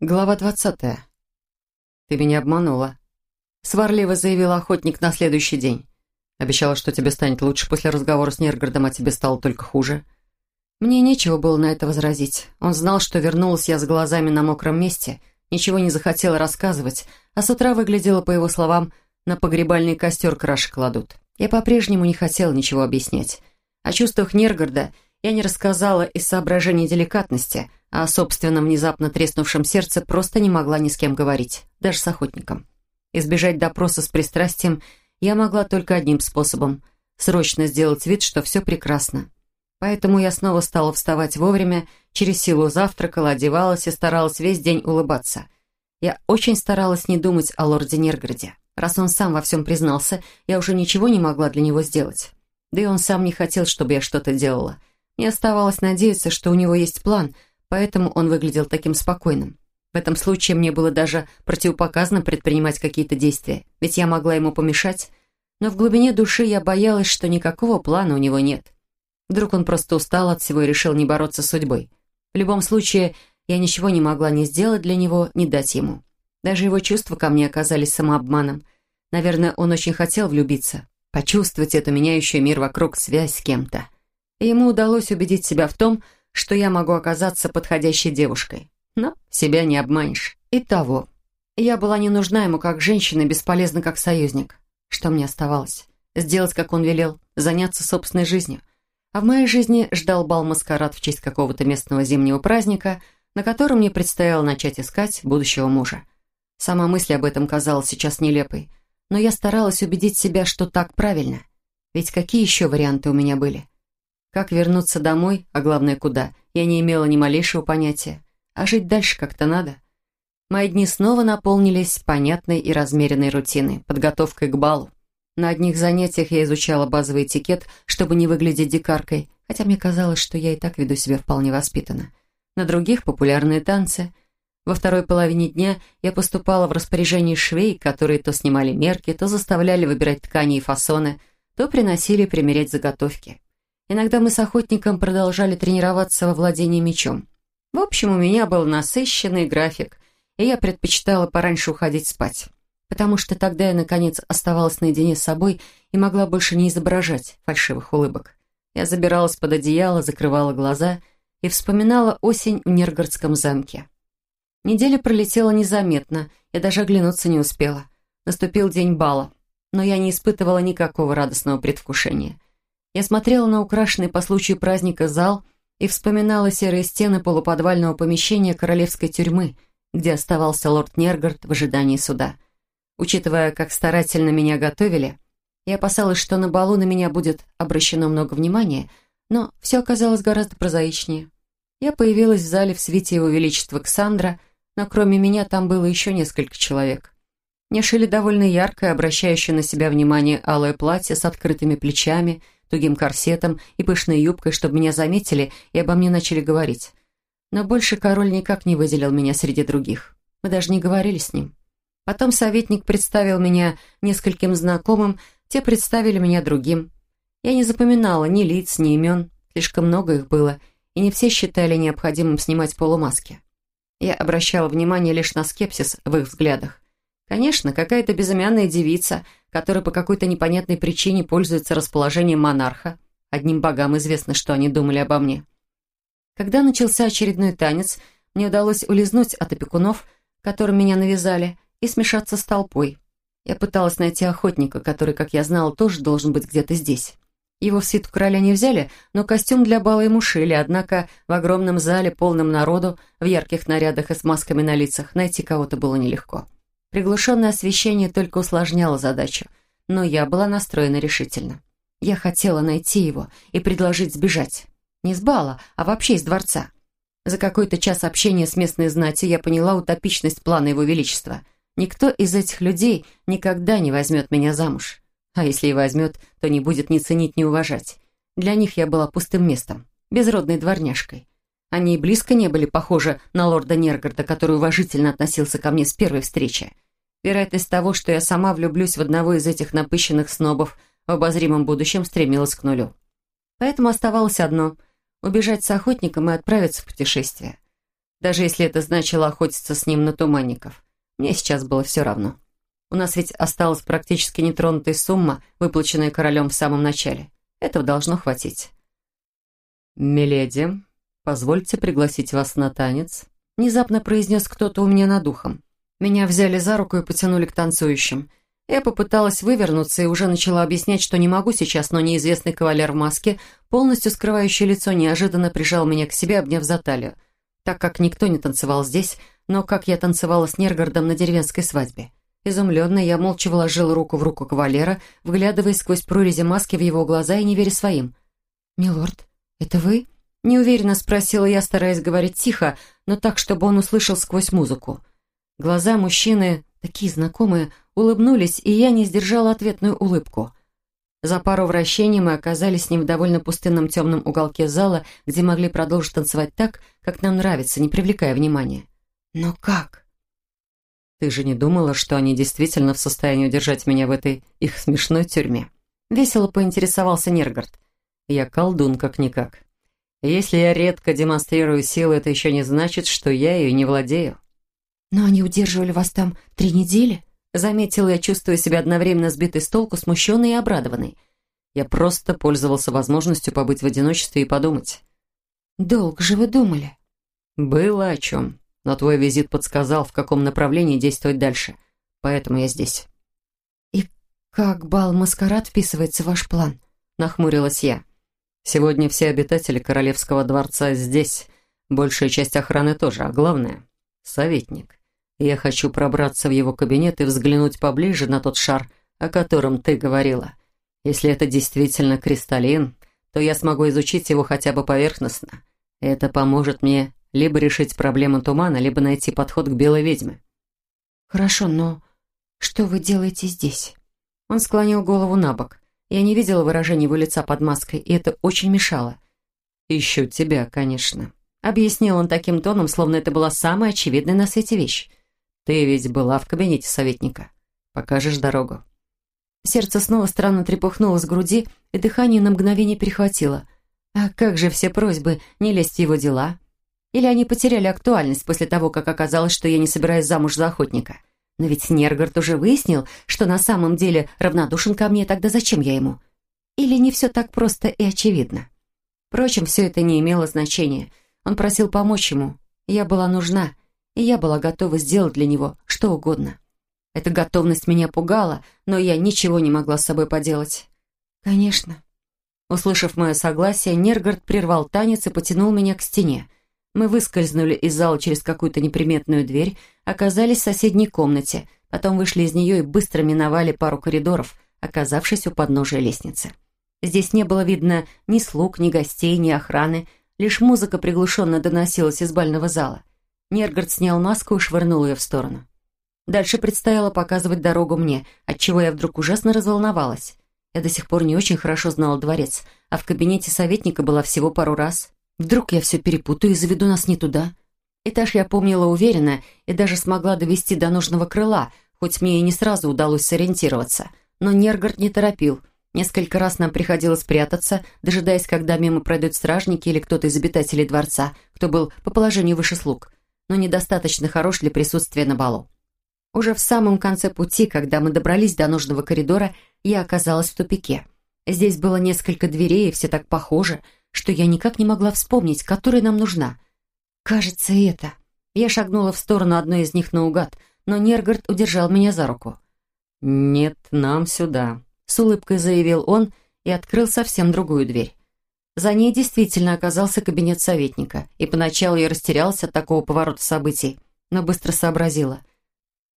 Глава двадцатая. «Ты меня обманула», — сварливо заявил охотник на следующий день. «Обещала, что тебе станет лучше после разговора с Нергардом, а тебе стало только хуже». Мне нечего было на это возразить. Он знал, что вернулась я с глазами на мокром месте, ничего не захотела рассказывать, а с утра выглядела, по его словам, на погребальный костер краши кладут. Я по-прежнему не хотела ничего объяснять. О чувствах Нергарда я не рассказала из соображений деликатности, о собственном внезапно треснувшем сердце просто не могла ни с кем говорить, даже с охотником. Избежать допроса с пристрастием я могла только одним способом – срочно сделать вид, что все прекрасно. Поэтому я снова стала вставать вовремя, через силу завтракала, одевалась и старалась весь день улыбаться. Я очень старалась не думать о лорде Нерграде. Раз он сам во всем признался, я уже ничего не могла для него сделать. Да и он сам не хотел, чтобы я что-то делала. Мне оставалось надеяться, что у него есть план – поэтому он выглядел таким спокойным. В этом случае мне было даже противопоказано предпринимать какие-то действия, ведь я могла ему помешать, но в глубине души я боялась, что никакого плана у него нет. Вдруг он просто устал от всего и решил не бороться с судьбой. В любом случае, я ничего не могла ни сделать для него, ни дать ему. Даже его чувства ко мне оказались самообманом. Наверное, он очень хотел влюбиться, почувствовать эту меняющую мир вокруг связь с кем-то. И ему удалось убедить себя в том, что я могу оказаться подходящей девушкой. Но себя не обманешь. Итого, я была не нужна ему как женщина бесполезна как союзник. Что мне оставалось? Сделать, как он велел, заняться собственной жизнью. А в моей жизни ждал бал-маскарад в честь какого-то местного зимнего праздника, на котором мне предстояло начать искать будущего мужа. Сама мысль об этом казалась сейчас нелепой, но я старалась убедить себя, что так правильно. Ведь какие еще варианты у меня были? Как вернуться домой, а главное, куда, я не имела ни малейшего понятия. А жить дальше как-то надо. Мои дни снова наполнились понятной и размеренной рутиной, подготовкой к балу. На одних занятиях я изучала базовый этикет, чтобы не выглядеть дикаркой, хотя мне казалось, что я и так веду себя вполне воспитанно. На других — популярные танцы. Во второй половине дня я поступала в распоряжение швей, которые то снимали мерки, то заставляли выбирать ткани и фасоны, то приносили примерять заготовки. Иногда мы с охотником продолжали тренироваться во владении мечом. В общем, у меня был насыщенный график, и я предпочитала пораньше уходить спать, потому что тогда я, наконец, оставалась наедине с собой и могла больше не изображать фальшивых улыбок. Я забиралась под одеяло, закрывала глаза и вспоминала осень в Нергородском замке. Неделя пролетела незаметно, я даже оглянуться не успела. Наступил день бала, но я не испытывала никакого радостного предвкушения. Я смотрела на украшенный по случаю праздника зал и вспоминала серые стены полуподвального помещения королевской тюрьмы, где оставался лорд Нергард в ожидании суда. Учитывая, как старательно меня готовили, я опасалась, что на балу на меня будет обращено много внимания, но все оказалось гораздо прозаичнее. Я появилась в зале в свете его величества Ксандра, но кроме меня там было еще несколько человек. Мне шили довольно яркое, обращающее на себя внимание алое платье с открытыми плечами – тугим корсетом и пышной юбкой, чтобы меня заметили и обо мне начали говорить. Но больше король никак не выделил меня среди других. Мы даже не говорили с ним. Потом советник представил меня нескольким знакомым, те представили меня другим. Я не запоминала ни лиц, ни имен, слишком много их было, и не все считали необходимым снимать полумаски. Я обращала внимание лишь на скепсис в их взглядах. Конечно, какая-то безымянная девица, которая по какой-то непонятной причине пользуется расположением монарха. Одним богам известно, что они думали обо мне. Когда начался очередной танец, мне удалось улизнуть от опекунов, которым меня навязали, и смешаться с толпой. Я пыталась найти охотника, который, как я знала, тоже должен быть где-то здесь. Его в свиту короля не взяли, но костюм для бала ему шили, однако в огромном зале, полном народу, в ярких нарядах и с масками на лицах, найти кого-то было нелегко. Приглушенное освещение только усложняло задачу, но я была настроена решительно. Я хотела найти его и предложить сбежать. Не с бала, а вообще из дворца. За какой-то час общения с местной знатью я поняла утопичность плана его величества. Никто из этих людей никогда не возьмет меня замуж. А если и возьмет, то не будет ни ценить, ни уважать. Для них я была пустым местом, безродной дворняжкой. Они и близко не были похожи на лорда Нергарда, который уважительно относился ко мне с первой встречи. Вероятность того, что я сама влюблюсь в одного из этих напыщенных снобов в обозримом будущем стремилась к нулю. Поэтому оставалось одно – убежать с охотником и отправиться в путешествие. Даже если это значило охотиться с ним на туманников. Мне сейчас было все равно. У нас ведь осталась практически нетронутая сумма, выплаченная королем в самом начале. Этого должно хватить. «Миледи, позвольте пригласить вас на танец», — внезапно произнес кто-то у меня над ухом. Меня взяли за руку и потянули к танцующим. Я попыталась вывернуться и уже начала объяснять, что не могу сейчас, но неизвестный кавалер в маске, полностью скрывающий лицо, неожиданно прижал меня к себе, обняв за талию. Так как никто не танцевал здесь, но как я танцевала с Нергардом на деревенской свадьбе. Изумленно я молча вложила руку в руку кавалера, вглядываясь сквозь прорези маски в его глаза и не веря своим. «Милорд, это вы?» Неуверенно спросила я, стараясь говорить тихо, но так, чтобы он услышал сквозь музыку. Глаза мужчины, такие знакомые, улыбнулись, и я не сдержала ответную улыбку. За пару вращений мы оказались с ним в довольно пустынном темном уголке зала, где могли продолжить танцевать так, как нам нравится, не привлекая внимания. «Но как?» «Ты же не думала, что они действительно в состоянии удержать меня в этой их смешной тюрьме?» Весело поинтересовался Нергард. «Я колдун, как-никак. Если я редко демонстрирую силу, это еще не значит, что я ее не владею». «Но они удерживали вас там три недели?» Заметила я, чувствуя себя одновременно сбитой с толку, смущенной и обрадованной. Я просто пользовался возможностью побыть в одиночестве и подумать. «Долго же вы думали?» «Было о чем. Но твой визит подсказал, в каком направлении действовать дальше. Поэтому я здесь». «И как бал-маскарад вписывается в ваш план?» Нахмурилась я. «Сегодня все обитатели Королевского дворца здесь. Большая часть охраны тоже, а главное — советник. Я хочу пробраться в его кабинет и взглянуть поближе на тот шар, о котором ты говорила. Если это действительно кристаллин, то я смогу изучить его хотя бы поверхностно. Это поможет мне либо решить проблему тумана, либо найти подход к белой ведьме. Хорошо, но что вы делаете здесь? Он склонил голову на бок. Я не видела выражения его лица под маской, и это очень мешало. «Ищу тебя, конечно», — объяснил он таким тоном, словно это была самая очевидная на свете вещь. «Ты ведь была в кабинете советника. Покажешь дорогу». Сердце снова странно трепухнулось в груди, и дыхание на мгновение перехватило. А как же все просьбы не лезть в его дела? Или они потеряли актуальность после того, как оказалось, что я не собираюсь замуж за охотника? Но ведь Нергард уже выяснил, что на самом деле равнодушен ко мне, тогда зачем я ему? Или не все так просто и очевидно? Впрочем, все это не имело значения. Он просил помочь ему. Я была нужна — и я была готова сделать для него что угодно. Эта готовность меня пугала, но я ничего не могла с собой поделать. «Конечно». Услышав мое согласие, Нергард прервал танец и потянул меня к стене. Мы выскользнули из зала через какую-то неприметную дверь, оказались в соседней комнате, потом вышли из нее и быстро миновали пару коридоров, оказавшись у подножия лестницы. Здесь не было видно ни слуг, ни гостей, ни охраны, лишь музыка приглушенно доносилась из бального зала. Нергард снял маску и швырнул ее в сторону. Дальше предстояло показывать дорогу мне, отчего я вдруг ужасно разволновалась. Я до сих пор не очень хорошо знала дворец, а в кабинете советника была всего пару раз. Вдруг я все перепутаю и заведу нас не туда. Этаж я помнила уверенно и даже смогла довести до нужного крыла, хоть мне и не сразу удалось сориентироваться. Но Нергард не торопил. Несколько раз нам приходилось прятаться, дожидаясь, когда мимо пройдут стражники или кто-то из обитателей дворца, кто был по положению выше слуг но недостаточно хорош для присутствия на балу. Уже в самом конце пути, когда мы добрались до нужного коридора, я оказалась в тупике. Здесь было несколько дверей, и все так похожи, что я никак не могла вспомнить, которая нам нужна. Кажется, это. Я шагнула в сторону одной из них наугад, но Нергард удержал меня за руку. «Нет, нам сюда», — с улыбкой заявил он и открыл совсем другую дверь. За ней действительно оказался кабинет советника, и поначалу я растерялась от такого поворота событий, но быстро сообразила.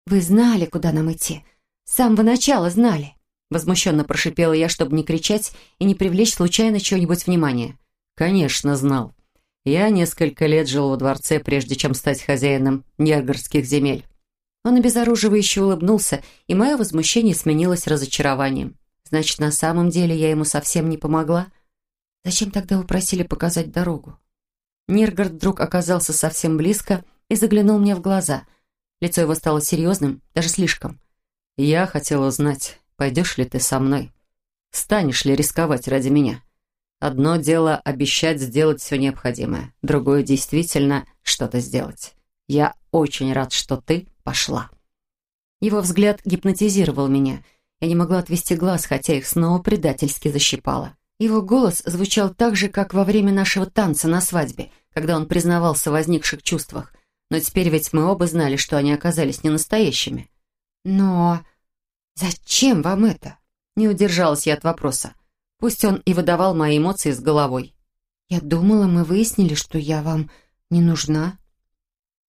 «Вы знали, куда нам идти. С самого начала знали». Возмущенно прошипела я, чтобы не кричать и не привлечь случайно чего-нибудь внимания. «Конечно, знал. Я несколько лет жил во дворце, прежде чем стать хозяином Нергорских земель». Он обезоруживающе улыбнулся, и мое возмущение сменилось разочарованием. Значит, на самом деле я ему совсем не помогла?» Зачем тогда вы просили показать дорогу? Ниргард вдруг оказался совсем близко и заглянул мне в глаза. Лицо его стало серьезным, даже слишком. «Я хотела узнать, пойдешь ли ты со мной? Станешь ли рисковать ради меня? Одно дело обещать сделать все необходимое, другое действительно что-то сделать. Я очень рад, что ты пошла». Его взгляд гипнотизировал меня. Я не могла отвести глаз, хотя их снова предательски защипала. Его голос звучал так же, как во время нашего танца на свадьбе, когда он признавался в возникших чувствах. Но теперь ведь мы оба знали, что они оказались не настоящими. «Но зачем вам это?» Не удержалась я от вопроса. Пусть он и выдавал мои эмоции с головой. «Я думала, мы выяснили, что я вам не нужна».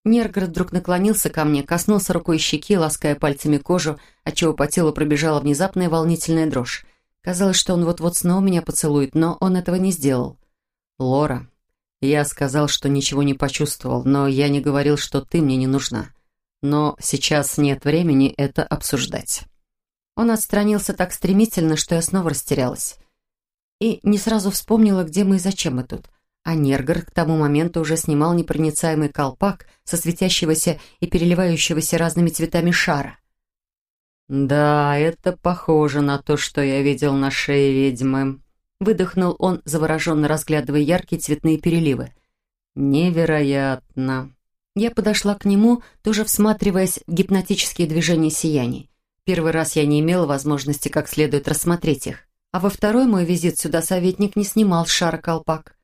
Нергород вдруг наклонился ко мне, коснулся рукой щеки, лаская пальцами кожу, отчего по телу пробежала внезапная волнительная дрожь. Казалось, что он вот-вот снова меня поцелует, но он этого не сделал. «Лора, я сказал, что ничего не почувствовал, но я не говорил, что ты мне не нужна. Но сейчас нет времени это обсуждать». Он отстранился так стремительно, что я снова растерялась. И не сразу вспомнила, где мы и зачем мы тут. А Нергар к тому моменту уже снимал непроницаемый колпак со светящегося и переливающегося разными цветами шара. «Да, это похоже на то, что я видел на шее ведьмы», — выдохнул он, завороженно разглядывая яркие цветные переливы. «Невероятно!» Я подошла к нему, тоже всматриваясь в гипнотические движения сияний. Первый раз я не имела возможности как следует рассмотреть их, а во второй мой визит сюда советник не снимал с шара колпак.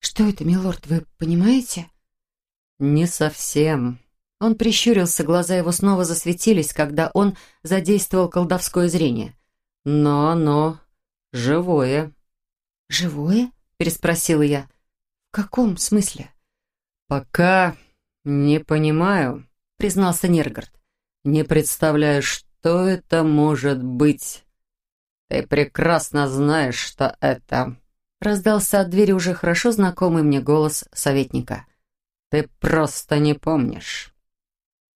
«Что это, милорд, вы понимаете?» «Не совсем». Он прищурился, глаза его снова засветились, когда он задействовал колдовское зрение. «Но оно живое». «Живое?» — переспросила я. «В каком смысле?» «Пока не понимаю», — признался Нергард. «Не представляю, что это может быть». «Ты прекрасно знаешь, что это...» Раздался от двери уже хорошо знакомый мне голос советника. «Ты просто не помнишь».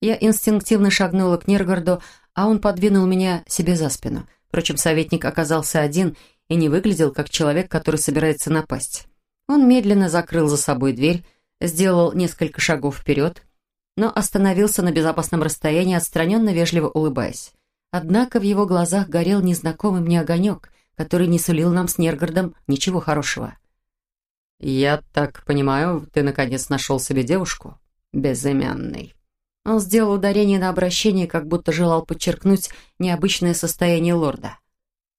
Я инстинктивно шагнула к Нергорду, а он подвинул меня себе за спину. Впрочем, советник оказался один и не выглядел как человек, который собирается напасть. Он медленно закрыл за собой дверь, сделал несколько шагов вперед, но остановился на безопасном расстоянии, отстраненно вежливо улыбаясь. Однако в его глазах горел незнакомый мне огонек, который не сулил нам с Нергардом ничего хорошего. «Я так понимаю, ты наконец нашел себе девушку?» «Безымянный». Он сделал ударение на обращение, как будто желал подчеркнуть необычное состояние лорда.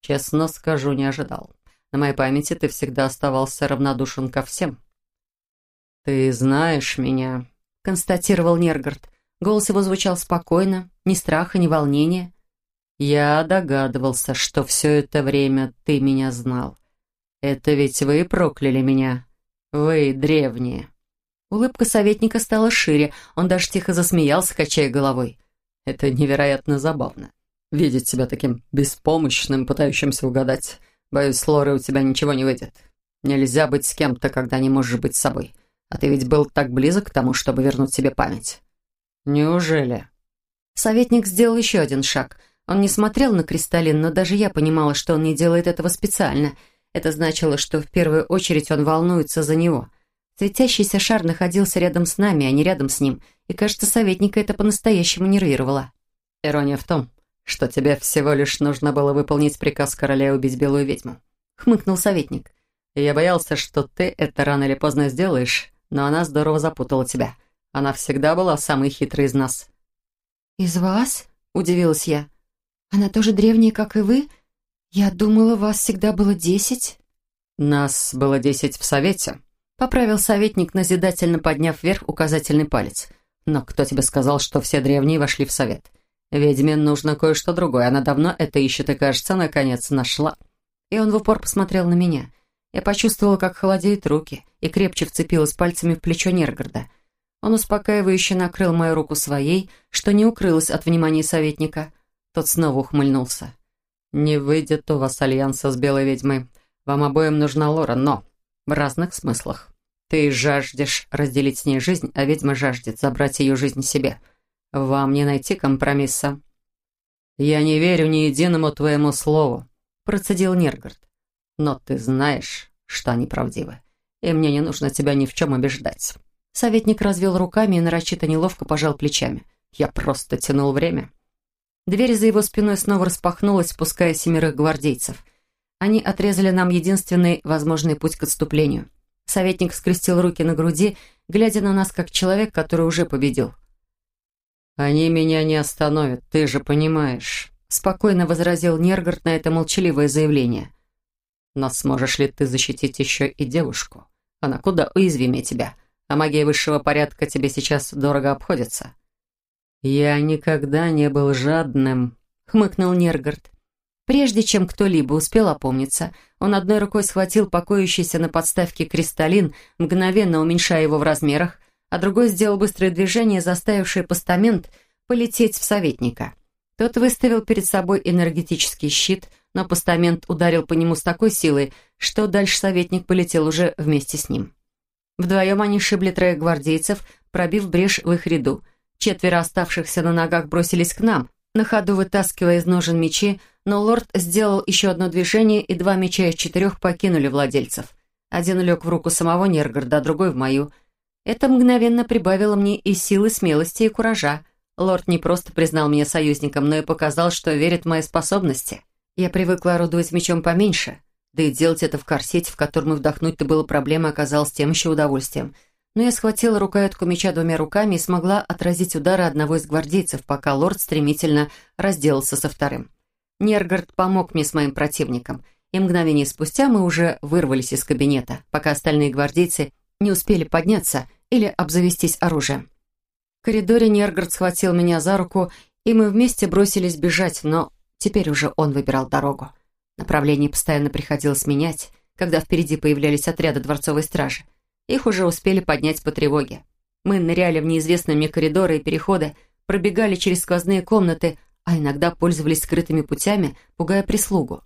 «Честно скажу, не ожидал. На моей памяти ты всегда оставался равнодушен ко всем». «Ты знаешь меня», — констатировал Нергард. Голос его звучал спокойно, ни страха, ни волнения. Я догадывался, что все это время ты меня знал. Это ведь вы прокляли меня. Вы древние. Улыбка советника стала шире, он даже тихо засмеялся, качая головой. Это невероятно забавно. Видеть себя таким беспомощным, пытающимся угадать. Боюсь, с Лорой у тебя ничего не выйдет. Нельзя быть с кем-то, когда не можешь быть собой. А ты ведь был так близок к тому, чтобы вернуть себе память. Неужели? Советник сделал еще один шаг — он не смотрел на Кристаллин, но даже я понимала, что он не делает этого специально. Это значило, что в первую очередь он волнуется за него. Светящийся шар находился рядом с нами, а не рядом с ним, и, кажется, советника это по-настоящему нервировало. «Ирония в том, что тебе всего лишь нужно было выполнить приказ короля убить белую ведьму», — хмыкнул советник. «Я боялся, что ты это рано или поздно сделаешь, но она здорово запутала тебя. Она всегда была самой хитрой из нас». «Из вас?» — удивилась я. Она тоже древняя, как и вы? Я думала, вас всегда было десять». «Нас было десять в совете», — поправил советник, назидательно подняв вверх указательный палец. «Но кто тебе сказал, что все древние вошли в совет? Ведьме нужно кое-что другое. Она давно это ищет и, кажется, наконец нашла». И он в упор посмотрел на меня. Я почувствовала, как холодеют руки, и крепче вцепилась пальцами в плечо Нергарда. Он успокаивающе накрыл мою руку своей, что не укрылось от внимания советника — тот снова ухмыльнулся. «Не выйдет у вас альянса с белой ведьмой. Вам обоим нужна Лора, но в разных смыслах. Ты жаждешь разделить с ней жизнь, а ведьма жаждет забрать ее жизнь себе. Вам не найти компромисса». «Я не верю ни единому твоему слову», — процедил Нергард. «Но ты знаешь, что они правдивы, и мне не нужно тебя ни в чем убеждать». Советник развел руками и нарочито неловко пожал плечами. «Я просто тянул время». Дверь за его спиной снова распахнулась, пуская семерых гвардейцев. Они отрезали нам единственный возможный путь к отступлению. Советник скрестил руки на груди, глядя на нас как человек, который уже победил. «Они меня не остановят, ты же понимаешь», — спокойно возразил Нергард на это молчаливое заявление. «Но сможешь ли ты защитить еще и девушку? Она куда уязвимее тебя, а магия высшего порядка тебе сейчас дорого обходится». «Я никогда не был жадным», — хмыкнул Нергард. Прежде чем кто-либо успел опомниться, он одной рукой схватил покоящийся на подставке кристаллин, мгновенно уменьшая его в размерах, а другой сделал быстрое движение, заставившее постамент полететь в советника. Тот выставил перед собой энергетический щит, но постамент ударил по нему с такой силой, что дальше советник полетел уже вместе с ним. Вдвоем они шибли троих гвардейцев, пробив брешь в их ряду. Четверо оставшихся на ногах бросились к нам, на ходу вытаскивая из ножен мечи, но лорд сделал еще одно движение, и два меча из четырех покинули владельцев. Один лег в руку самого Нергарда, а другой в мою. Это мгновенно прибавило мне и силы, смелости, и куража. Лорд не просто признал меня союзником, но и показал, что верит в мои способности. Я привыкла орудовать мечом поменьше, да и делать это в корсете, в котором вдохнуть-то было проблемой, оказалось тем еще удовольствием — но я схватила рукоятку меча двумя руками и смогла отразить удары одного из гвардейцев, пока лорд стремительно разделался со вторым. Нергард помог мне с моим противником, и мгновение спустя мы уже вырвались из кабинета, пока остальные гвардейцы не успели подняться или обзавестись оружием. В коридоре Нергард схватил меня за руку, и мы вместе бросились бежать, но теперь уже он выбирал дорогу. Направление постоянно приходилось менять, когда впереди появлялись отряды дворцовой стражи. Их уже успели поднять по тревоге. Мы ныряли в неизвестные мне коридоры и переходы, пробегали через сквозные комнаты, а иногда пользовались скрытыми путями, пугая прислугу.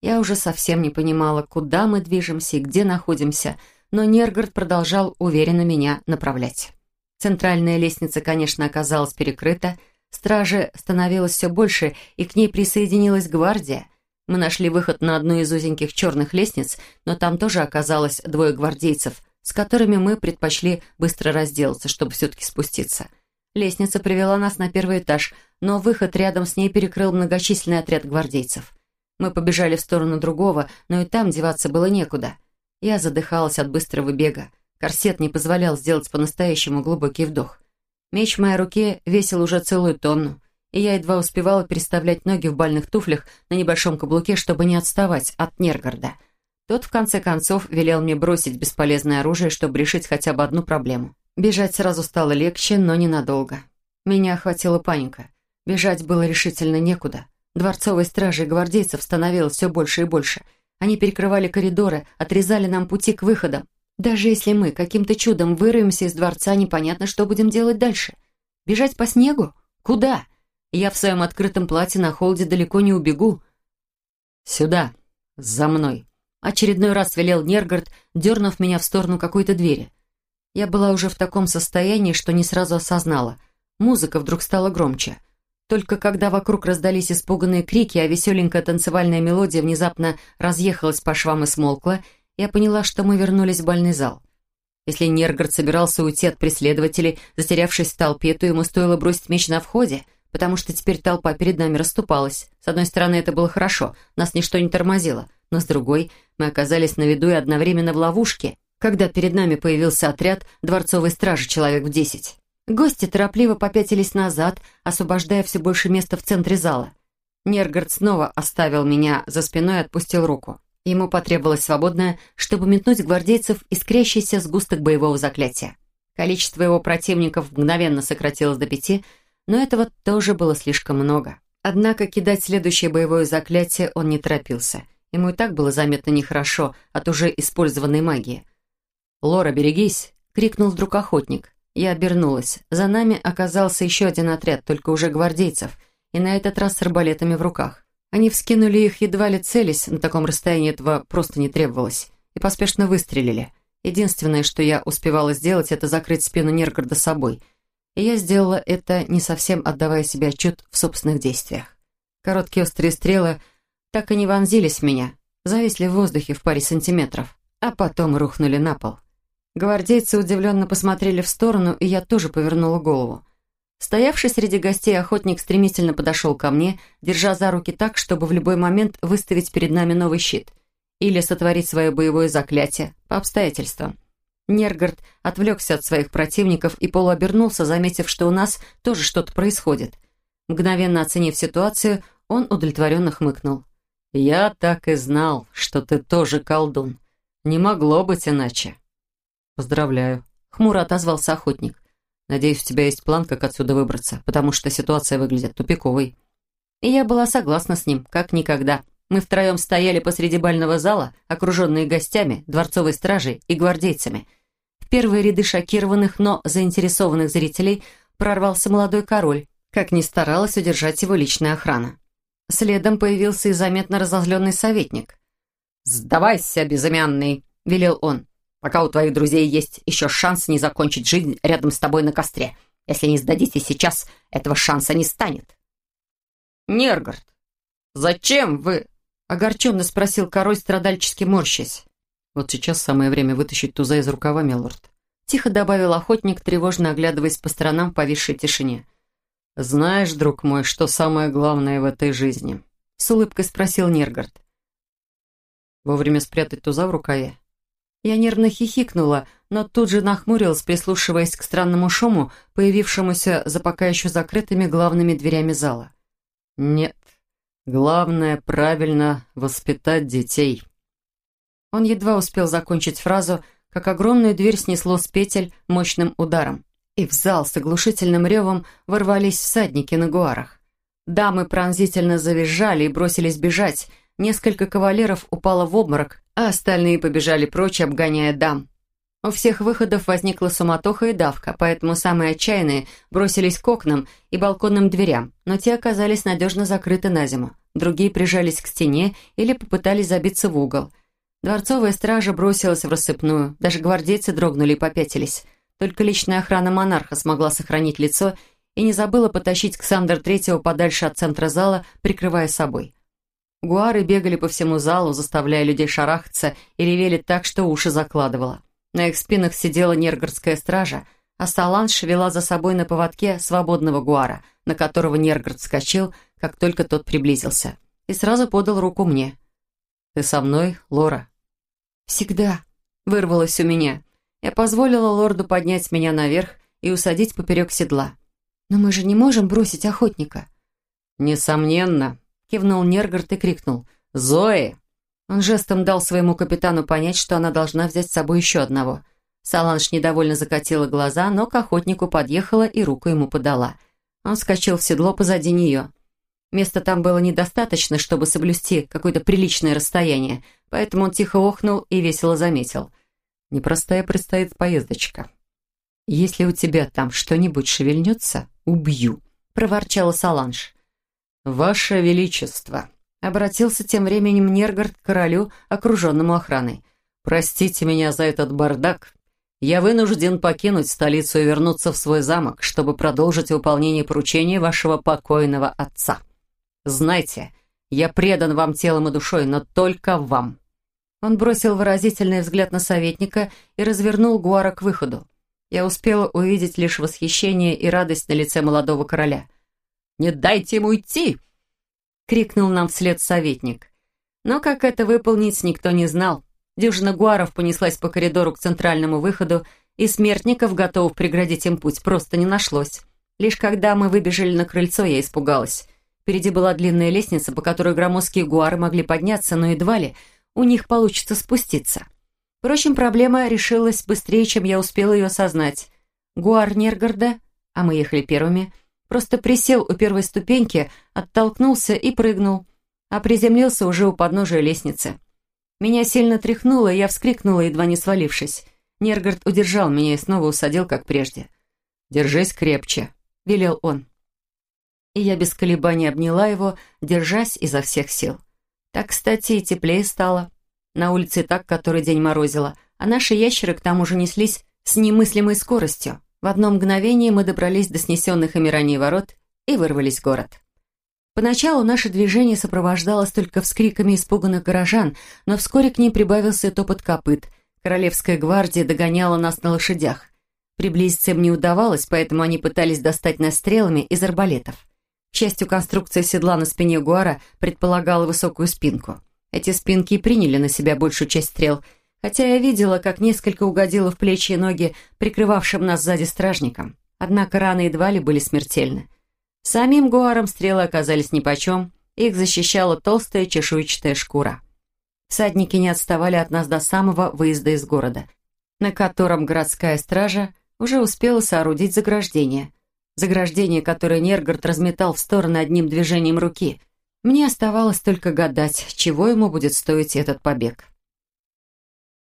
Я уже совсем не понимала, куда мы движемся и где находимся, но Нергард продолжал уверенно меня направлять. Центральная лестница, конечно, оказалась перекрыта, стражи становилось все больше, и к ней присоединилась гвардия. Мы нашли выход на одну из узеньких черных лестниц, но там тоже оказалось двое гвардейцев — с которыми мы предпочли быстро разделаться, чтобы все-таки спуститься. Лестница привела нас на первый этаж, но выход рядом с ней перекрыл многочисленный отряд гвардейцев. Мы побежали в сторону другого, но и там деваться было некуда. Я задыхалась от быстрого бега. Корсет не позволял сделать по-настоящему глубокий вдох. Меч в моей руке весил уже целую тонну, и я едва успевала переставлять ноги в бальных туфлях на небольшом каблуке, чтобы не отставать от Нергарда — тот, в конце концов, велел мне бросить бесполезное оружие, чтобы решить хотя бы одну проблему. Бежать сразу стало легче, но ненадолго. Меня охватила паника. Бежать было решительно некуда. Дворцовой стражи и гвардейцев становилось все больше и больше. Они перекрывали коридоры, отрезали нам пути к выходам. Даже если мы каким-то чудом вырвемся из дворца, непонятно, что будем делать дальше. Бежать по снегу? Куда? Я в своем открытом платье на холоде далеко не убегу. «Сюда, за мной», Очередной раз велел Нергард, дернув меня в сторону какой-то двери. Я была уже в таком состоянии, что не сразу осознала. Музыка вдруг стала громче. Только когда вокруг раздались испуганные крики, а веселенькая танцевальная мелодия внезапно разъехалась по швам и смолкла, я поняла, что мы вернулись в больный зал. Если Нергард собирался уйти от преследователей, затерявшись в толпе, то ему стоило бросить меч на входе, потому что теперь толпа перед нами расступалась. С одной стороны, это было хорошо, нас ничто не тормозило — но с другой мы оказались на виду и одновременно в ловушке, когда перед нами появился отряд дворцовой стражи человек в десять. Гости торопливо попятились назад, освобождая все больше места в центре зала. Нергард снова оставил меня за спиной и отпустил руку. Ему потребовалось свободное, чтобы метнуть гвардейцев искрящийся сгусток боевого заклятия. Количество его противников мгновенно сократилось до пяти, но этого тоже было слишком много. Однако кидать следующее боевое заклятие он не торопился. Ему и так было заметно нехорошо от уже использованной магии. «Лора, берегись!» — крикнул вдруг охотник. Я обернулась. За нами оказался еще один отряд, только уже гвардейцев, и на этот раз с арбалетами в руках. Они вскинули их едва ли целясь, на таком расстоянии этого просто не требовалось, и поспешно выстрелили. Единственное, что я успевала сделать, это закрыть спину Нергарда собой. И я сделала это, не совсем отдавая себе отчет в собственных действиях. Короткие острые стрелы так и не вонзились в меня, зависли в воздухе в паре сантиметров, а потом рухнули на пол. Гвардейцы удивленно посмотрели в сторону, и я тоже повернула голову. Стоявший среди гостей охотник стремительно подошел ко мне, держа за руки так, чтобы в любой момент выставить перед нами новый щит. или сотворить свое боевое заклятие по обстоятельствам. Нергард отвлекся от своих противников и полуобернулся, заметив, что у нас тоже что-то происходит. Мгновенно оценив ситуацию, он удовлетворенно хмыкнул. «Я так и знал, что ты тоже колдун. Не могло быть иначе». «Поздравляю», — хмуро отозвался охотник. «Надеюсь, у тебя есть план, как отсюда выбраться, потому что ситуация выглядит тупиковой». И я была согласна с ним, как никогда. Мы втроем стояли посреди бального зала, окруженные гостями, дворцовой стражей и гвардейцами. В первые ряды шокированных, но заинтересованных зрителей прорвался молодой король, как ни старалась удержать его личная охрана. Следом появился и заметно разозленный советник. «Сдавайся, безымянный!» — велел он. «Пока у твоих друзей есть еще шанс не закончить жизнь рядом с тобой на костре. Если не сдадите сейчас, этого шанса не станет». «Нергард, зачем вы?» Огорченно спросил король, страдальчески морщась. «Вот сейчас самое время вытащить туза из рукава, милорд». Тихо добавил охотник, тревожно оглядываясь по сторонам в повисшей тишине. «Знаешь, друг мой, что самое главное в этой жизни?» С улыбкой спросил Нергард. «Вовремя спрятать туза в рукаве?» Я нервно хихикнула, но тут же нахмурилась, прислушиваясь к странному шуму, появившемуся за пока еще закрытыми главными дверями зала. «Нет, Главное правильно воспитать детей. Он едва успел закончить фразу, как огромную дверь снесло с петель мощным ударом. И в зал с оглушительным ревом ворвались всадники на гуарах. Дамы пронзительно завизжали и бросились бежать. Несколько кавалеров упало в обморок, а остальные побежали прочь, обгоняя дам. У всех выходов возникла суматоха и давка, поэтому самые отчаянные бросились к окнам и балконным дверям, но те оказались надежно закрыты на зиму. Другие прижались к стене или попытались забиться в угол. Дворцовая стража бросилась в рассыпную, даже гвардейцы дрогнули и попятились. Только личная охрана монарха смогла сохранить лицо и не забыла потащить Ксандр Третьего подальше от центра зала, прикрывая собой. Гуары бегали по всему залу, заставляя людей шарахаться и ревели так, что уши закладывало. На их спинах сидела нергородская стража, а Саланж вела за собой на поводке свободного гуара, на которого Нергород скачил, как только тот приблизился, и сразу подал руку мне. «Ты со мной, Лора?» «Всегда», — вырвалось у меня. Я позволила лорду поднять меня наверх и усадить поперек седла. «Но мы же не можем бросить охотника». «Несомненно», — кивнул Нергород и крикнул. «Зои!» Он жестом дал своему капитану понять, что она должна взять с собой еще одного. Саланж недовольно закатила глаза, но к охотнику подъехала и руку ему подала. Он вскочил в седло позади нее. Места там было недостаточно, чтобы соблюсти какое-то приличное расстояние, поэтому он тихо охнул и весело заметил. «Непростая предстоит поездочка. Если у тебя там что-нибудь шевельнется, убью», — проворчала Саланж. «Ваше Величество», Обратился тем временем Нергард к королю, окруженному охраной. «Простите меня за этот бардак. Я вынужден покинуть столицу и вернуться в свой замок, чтобы продолжить выполнение поручения вашего покойного отца. Знайте, я предан вам телом и душой, но только вам». Он бросил выразительный взгляд на советника и развернул Гуара к выходу. Я успела увидеть лишь восхищение и радость на лице молодого короля. «Не дайте ему уйти!» — крикнул нам вслед советник. Но как это выполнить, никто не знал. Дюжина гуаров понеслась по коридору к центральному выходу, и смертников, готовых преградить им путь, просто не нашлось. Лишь когда мы выбежали на крыльцо, я испугалась. Впереди была длинная лестница, по которой громоздкие гуары могли подняться, но едва ли у них получится спуститься. Впрочем, проблема решилась быстрее, чем я успела ее осознать. Гуар Нергарда, а мы ехали первыми, Просто присел у первой ступеньки, оттолкнулся и прыгнул, а приземлился уже у подножия лестницы. Меня сильно тряхнуло, я вскрикнула, едва не свалившись. Нергард удержал меня и снова усадил, как прежде. «Держись крепче», — велел он. И я без колебаний обняла его, держась изо всех сил. Так, кстати, и теплее стало. На улице так который день морозило, а наши ящеры к тому же неслись с немыслимой скоростью. В одно мгновение мы добрались до снесенных ими ранее ворот и вырвались в город. Поначалу наше движение сопровождалось только вскриками испуганных горожан, но вскоре к ним прибавился топот копыт. Королевская гвардия догоняла нас на лошадях. Приблизиться им не удавалось, поэтому они пытались достать нас стрелами из арбалетов. К счастью, конструкция седла на спине Гуара предполагала высокую спинку. Эти спинки приняли на себя большую часть стрел, хотя я видела, как несколько угодило в плечи и ноги прикрывавшим нас сзади стражникам. Однако раны едва ли были смертельны. Самим гуарам стрелы оказались нипочем, их защищала толстая чешуйчатая шкура. Всадники не отставали от нас до самого выезда из города, на котором городская стража уже успела соорудить заграждение. Заграждение, которое Нергард разметал в стороны одним движением руки. Мне оставалось только гадать, чего ему будет стоить этот побег.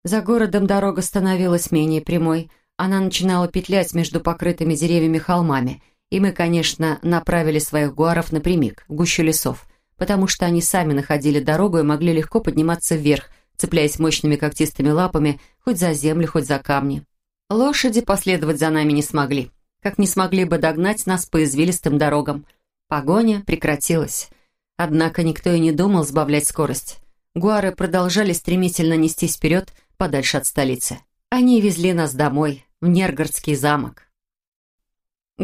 За городом дорога становилась менее прямой, она начинала петлять между покрытыми деревьями холмами, и мы, конечно, направили своих гуаров напрямик, в гущу лесов, потому что они сами находили дорогу и могли легко подниматься вверх, цепляясь мощными когтистыми лапами хоть за землю, хоть за камни. Лошади последовать за нами не смогли, как не смогли бы догнать нас по извилистым дорогам. Погоня прекратилась. Однако никто и не думал сбавлять скорость. Гуары продолжали стремительно нестись вперед, подальше от столицы. Они везли нас домой, в Нергородский замок.